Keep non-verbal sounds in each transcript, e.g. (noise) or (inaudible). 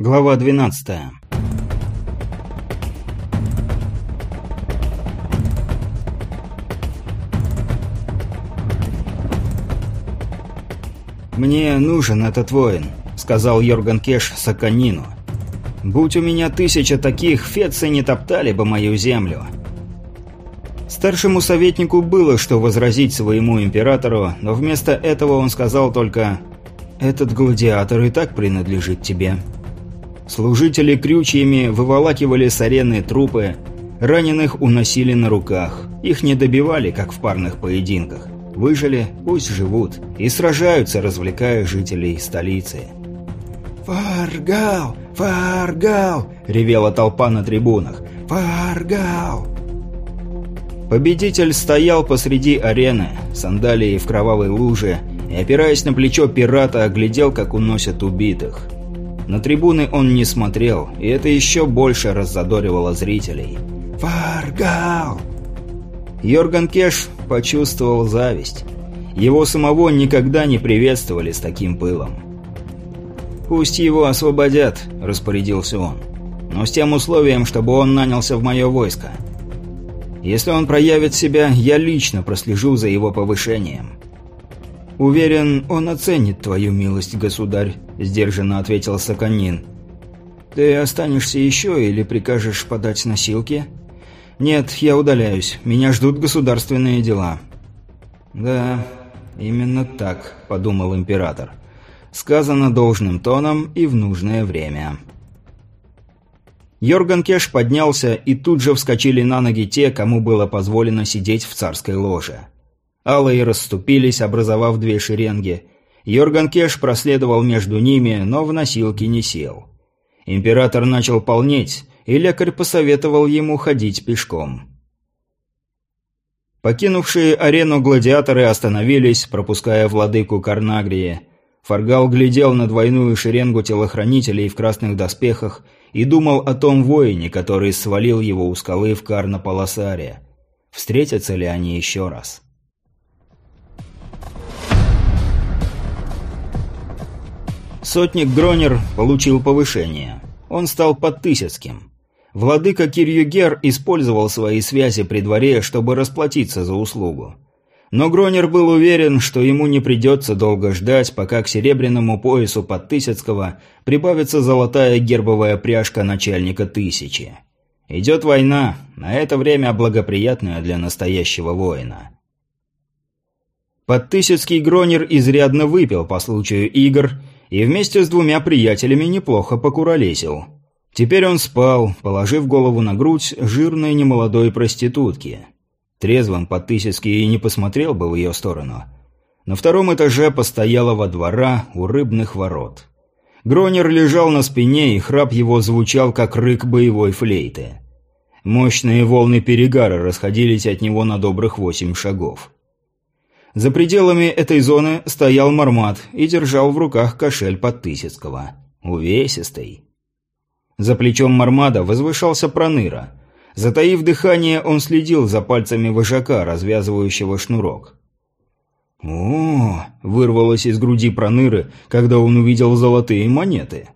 Глава 12. «Мне нужен этот воин», — сказал Йорган Кеш Саканину. «Будь у меня тысяча таких, фецы не топтали бы мою землю». Старшему советнику было что возразить своему императору, но вместо этого он сказал только «Этот гладиатор и так принадлежит тебе». Служители крючьями выволакивали с арены трупы, раненых уносили на руках. Их не добивали, как в парных поединках. Выжили, пусть живут, и сражаются, развлекая жителей столицы. «Фаргал! Фаргал!» — ревела толпа на трибунах. «Фаргал!» Победитель стоял посреди арены, сандалии в кровавой луже, и, опираясь на плечо пирата, оглядел, как уносят убитых. На трибуны он не смотрел, и это еще больше раззадоривало зрителей. «Фаргал!» Йорган Кеш почувствовал зависть. Его самого никогда не приветствовали с таким пылом. «Пусть его освободят», – распорядился он. «Но с тем условием, чтобы он нанялся в мое войско. Если он проявит себя, я лично прослежу за его повышением». «Уверен, он оценит твою милость, государь», – сдержанно ответил Саканин. «Ты останешься еще или прикажешь подать носилки?» «Нет, я удаляюсь. Меня ждут государственные дела». «Да, именно так», – подумал император. «Сказано должным тоном и в нужное время». Йорган Кеш поднялся, и тут же вскочили на ноги те, кому было позволено сидеть в царской ложе. Алые расступились, образовав две шеренги. Йорган Кеш проследовал между ними, но в носилки не сел. Император начал полнеть, и лекарь посоветовал ему ходить пешком. Покинувшие арену гладиаторы остановились, пропуская владыку Карнагрии. Фаргал глядел на двойную шеренгу телохранителей в красных доспехах и думал о том воине, который свалил его у скалы в Карна-Паласаре. Встретятся ли они еще раз? Сотник Гронер получил повышение. Он стал подтысяцким. Владыка Кирюгер использовал свои связи при дворе, чтобы расплатиться за услугу. Но Гронер был уверен, что ему не придется долго ждать, пока к серебряному поясу Подтысяцкого прибавится золотая гербовая пряжка начальника Тысячи. Идет война, на это время благоприятная для настоящего воина. Подтысяцкий Гронер изрядно выпил по случаю игр и вместе с двумя приятелями неплохо покуролесил. Теперь он спал, положив голову на грудь жирной немолодой проститутки. Трезвым Подтысяцкий и не посмотрел бы в ее сторону. На втором этаже постоялого двора у рыбных ворот. Гронер лежал на спине, и храп его звучал, как рык боевой флейты. Мощные волны перегара расходились от него на добрых восемь шагов. За пределами этой зоны стоял Мармат и держал в руках кошель Подтысяцкого. Увесистый. За плечом Мармада возвышался Проныра. Затаив дыхание, он следил за пальцами вожака, развязывающего шнурок. «О!» – вырвалось из груди Проныры, когда он увидел золотые монеты.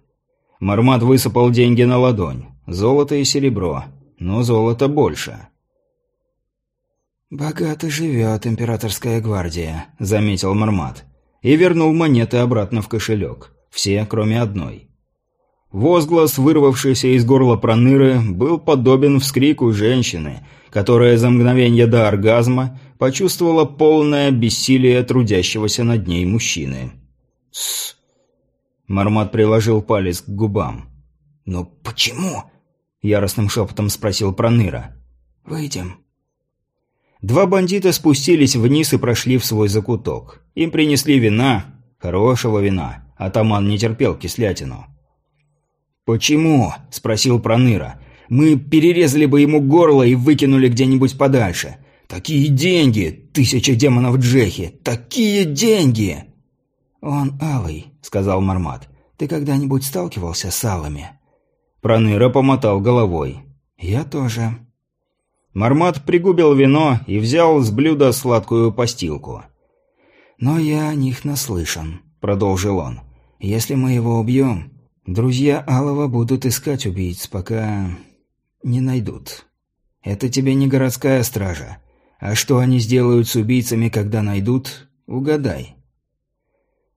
Мармат высыпал деньги на ладонь. Золото и серебро. Но золото больше. «Богато живет императорская гвардия», — заметил Мармат. И вернул монеты обратно в кошелек. Все, кроме одной. Возглас, вырвавшийся из горла Проныры, был подобен вскрику женщины, которая за мгновение до оргазма почувствовала полное бессилие трудящегося над ней мужчины. «Тссс!» Мармат приложил палец к губам. «Но почему?» — яростным шепотом спросил Проныра. «Выйдем», Два бандита спустились вниз и прошли в свой закуток. Им принесли вина, хорошего вина. Атаман не терпел кислятину. «Почему?» – спросил Проныра. «Мы перерезали бы ему горло и выкинули где-нибудь подальше. Такие деньги! Тысяча демонов Джехи! Такие деньги!» «Он алый», – сказал Мармат. «Ты когда-нибудь сталкивался с алыми?» Проныра помотал головой. «Я тоже». Мармат пригубил вино и взял с блюда сладкую постилку. «Но я о них наслышан», — продолжил он. «Если мы его убьем, Друзья Алова будут искать убийц, пока не найдут. Это тебе не городская стража. А что они сделают с убийцами, когда найдут, угадай.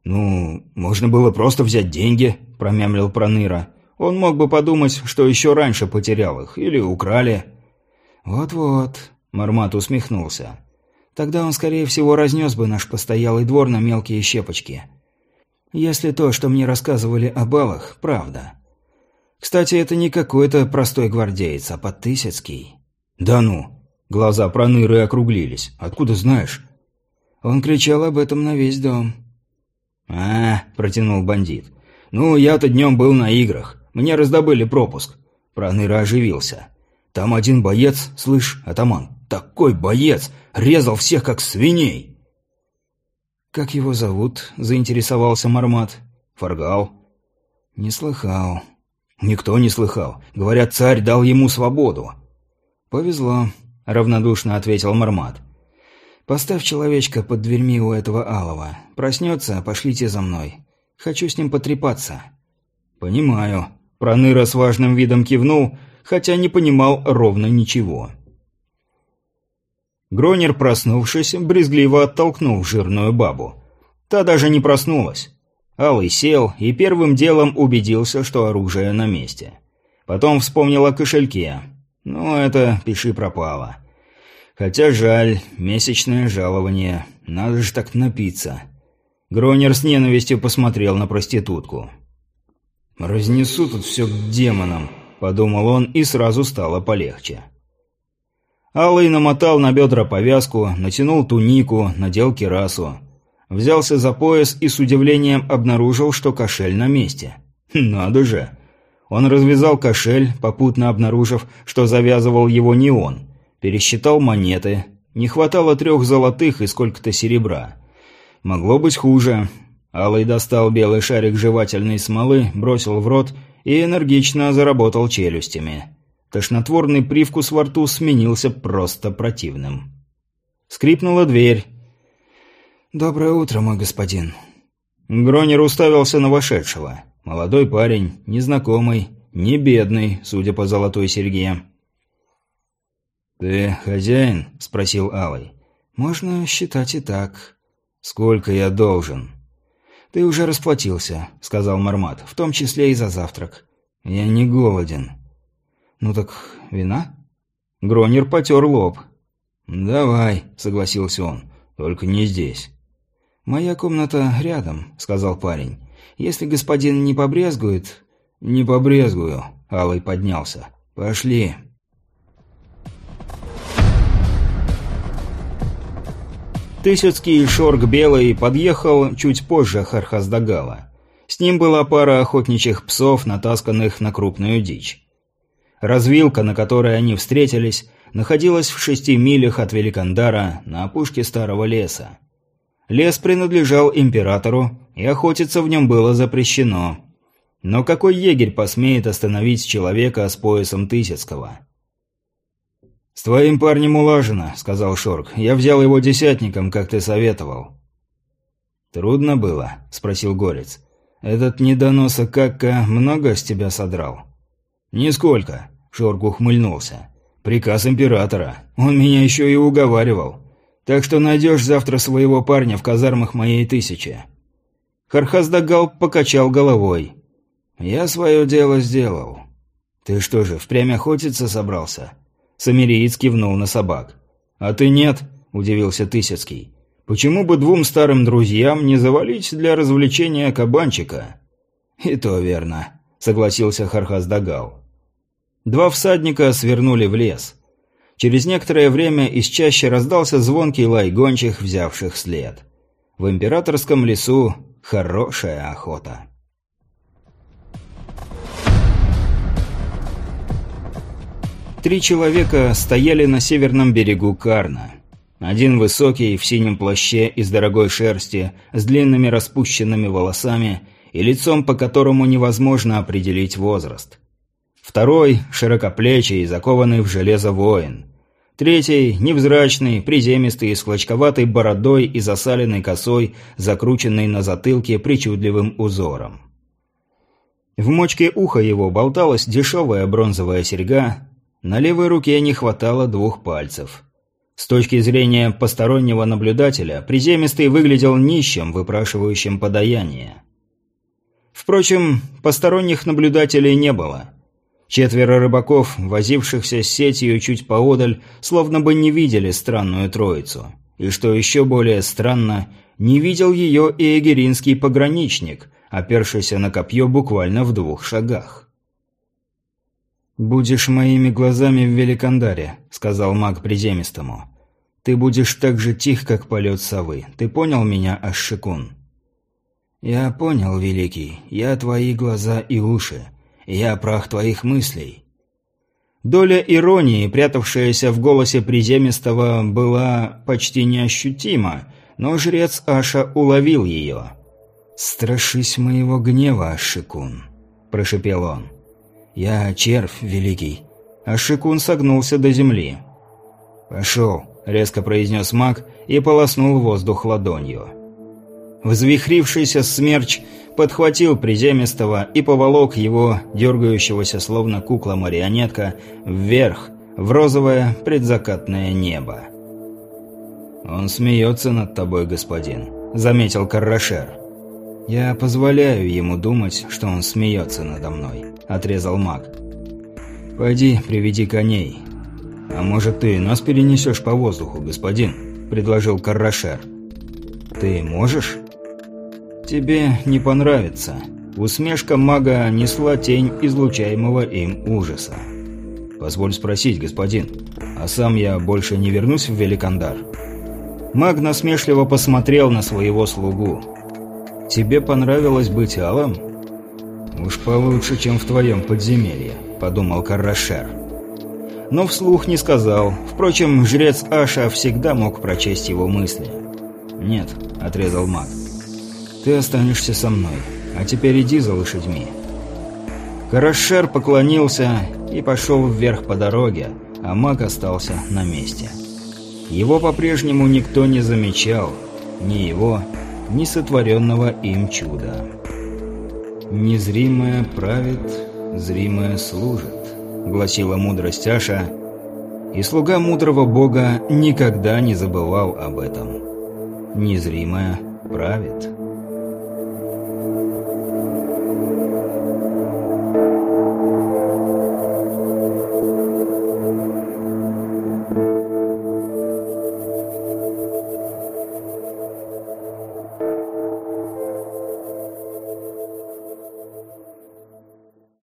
«Ну, можно было просто взять деньги», – промямлил Проныра. «Он мог бы подумать, что еще раньше потерял их, или украли». «Вот-вот», – Мармат усмехнулся. «Тогда он, скорее всего, разнес бы наш постоялый двор на мелкие щепочки. Если то, что мне рассказывали о балах, правда. Кстати, это не какой-то простой гвардеец, а подтысяцкий». «Да ну!» Глаза Проныры округлились. «Откуда знаешь?» Он кричал об этом на весь дом. «А, — протянул бандит. Ну, я-то днем был на играх. Мне раздобыли пропуск». Проныра оживился. «Там один боец, слышь, атаман, такой боец, резал всех как свиней». «Как его зовут?» – заинтересовался Мармат. «Фаргал». «Не слыхал». «Никто не слыхал. Говорят, царь дал ему свободу». «Повезло», – равнодушно ответил Мармат. «Поставь человечка под дверьми у этого Алова. Проснется, пошлите за мной. Хочу с ним потрепаться». «Понимаю». Проныра с важным видом кивнул, хотя не понимал ровно ничего. Гронер, проснувшись, брезгливо оттолкнул жирную бабу. Та даже не проснулась. Алый сел и первым делом убедился, что оружие на месте. Потом вспомнил о кошельке. Ну, это пиши пропало. Хотя жаль, месячное жалование. Надо же так напиться. Гронер с ненавистью посмотрел на проститутку. «Разнесу тут все к демонам», — подумал он, и сразу стало полегче. Алый намотал на бедра повязку, натянул тунику, надел кирасу. Взялся за пояс и с удивлением обнаружил, что кошель на месте. (laughs) Надо же! Он развязал кошель, попутно обнаружив, что завязывал его не он пересчитал монеты. Не хватало трех золотых и сколько-то серебра. Могло быть хуже. Алый достал белый шарик жевательной смолы, бросил в рот и энергично заработал челюстями. Тошнотворный привкус во рту сменился просто противным. Скрипнула дверь. «Доброе утро, мой господин». Гронер уставился на вошедшего. Молодой парень, незнакомый, не бедный, судя по золотой серьге. «Ты хозяин?» – спросил Алый. «Можно считать и так». «Сколько я должен?» «Ты уже расплатился», – сказал Мармат, – «в том числе и за завтрак». «Я не голоден». «Ну так вина?» Гронер потер лоб. «Давай», – согласился он, – «только не здесь». «Моя комната рядом», – сказал парень. «Если господин не побрезгует...» «Не побрезгую», – Алый поднялся. «Пошли». Тысяцкий шорг белый подъехал чуть позже Хархаздагала. С ним была пара охотничьих псов, натасканных на крупную дичь. Развилка, на которой они встретились, находилась в шести милях от Великандара на опушке старого леса. Лес принадлежал императору, и охотиться в нем было запрещено. Но какой егерь посмеет остановить человека с поясом Тысяцкого? «С твоим парнем улажено», — сказал Шорк. «Я взял его десятником, как ты советовал». «Трудно было?» — спросил Горец. «Этот недоноса Какка много с тебя содрал?» «Нисколько», — Шорк ухмыльнулся. «Приказ императора. Он меня еще и уговаривал. Так что найдешь завтра своего парня в казармах моей тысячи». Хархаздагал покачал головой. «Я свое дело сделал». «Ты что же, впрямь охотиться собрался?» Самириец кивнул на собак. «А ты нет?» – удивился Тысяцкий. «Почему бы двум старым друзьям не завалить для развлечения кабанчика?» «И то верно», – согласился Хархас Дагал. Два всадника свернули в лес. Через некоторое время из чаще раздался звонкий лай гончих, взявших след. В императорском лесу хорошая охота. Три человека стояли на северном берегу Карна. Один высокий, в синем плаще из дорогой шерсти, с длинными распущенными волосами и лицом, по которому невозможно определить возраст. Второй – широкоплечий, закованный в железо воин. Третий – невзрачный, приземистый, с клочковатой бородой и засаленной косой, закрученной на затылке причудливым узором. В мочке уха его болталась дешевая бронзовая серьга, на левой руке не хватало двух пальцев. С точки зрения постороннего наблюдателя, приземистый выглядел нищим, выпрашивающим подаяние. Впрочем, посторонних наблюдателей не было. Четверо рыбаков, возившихся с сетью чуть поодаль, словно бы не видели странную троицу. И что еще более странно, не видел ее и эгеринский пограничник, опершийся на копье буквально в двух шагах. «Будешь моими глазами в Великандаре», — сказал маг приземистому. «Ты будешь так же тих, как полет совы. Ты понял меня, Ашшикун?» «Я понял, Великий. Я твои глаза и уши. Я прах твоих мыслей». Доля иронии, прятавшаяся в голосе приземистого, была почти неощутима, но жрец Аша уловил ее. «Страшись моего гнева, Ашикун», – прошепел он. «Я червь великий». Ашикун согнулся до земли. «Пошел», – резко произнес маг и полоснул воздух ладонью. Взвихрившийся смерч подхватил приземистого и поволок его, дергающегося словно кукла-марионетка, вверх, в розовое предзакатное небо. «Он смеется над тобой, господин», — заметил Каррашер. «Я позволяю ему думать, что он смеется надо мной», — отрезал маг. «Пойди, приведи коней». «А может, ты нас перенесешь по воздуху, господин?» — предложил Каррашер. «Ты можешь?» «Тебе не понравится». Усмешка мага несла тень излучаемого им ужаса. «Позволь спросить, господин, а сам я больше не вернусь в Великандар?» Маг насмешливо посмотрел на своего слугу. «Тебе понравилось быть алым?» «Уж получше, чем в твоем подземелье», — подумал Каррашер. Но вслух не сказал. Впрочем, жрец Аша всегда мог прочесть его мысли. «Нет», — отрезал маг. «Ты останешься со мной. А теперь иди за лошадьми». Карашер поклонился и пошел вверх по дороге, а маг остался на месте. Его по-прежнему никто не замечал, ни его, ни сотворенного им чуда. «Незримое правит, зримое служит», — гласила мудрость Аша, и слуга мудрого бога никогда не забывал об этом. «Незримое правит».